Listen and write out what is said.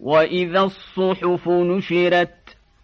وإذا الصحف نشرت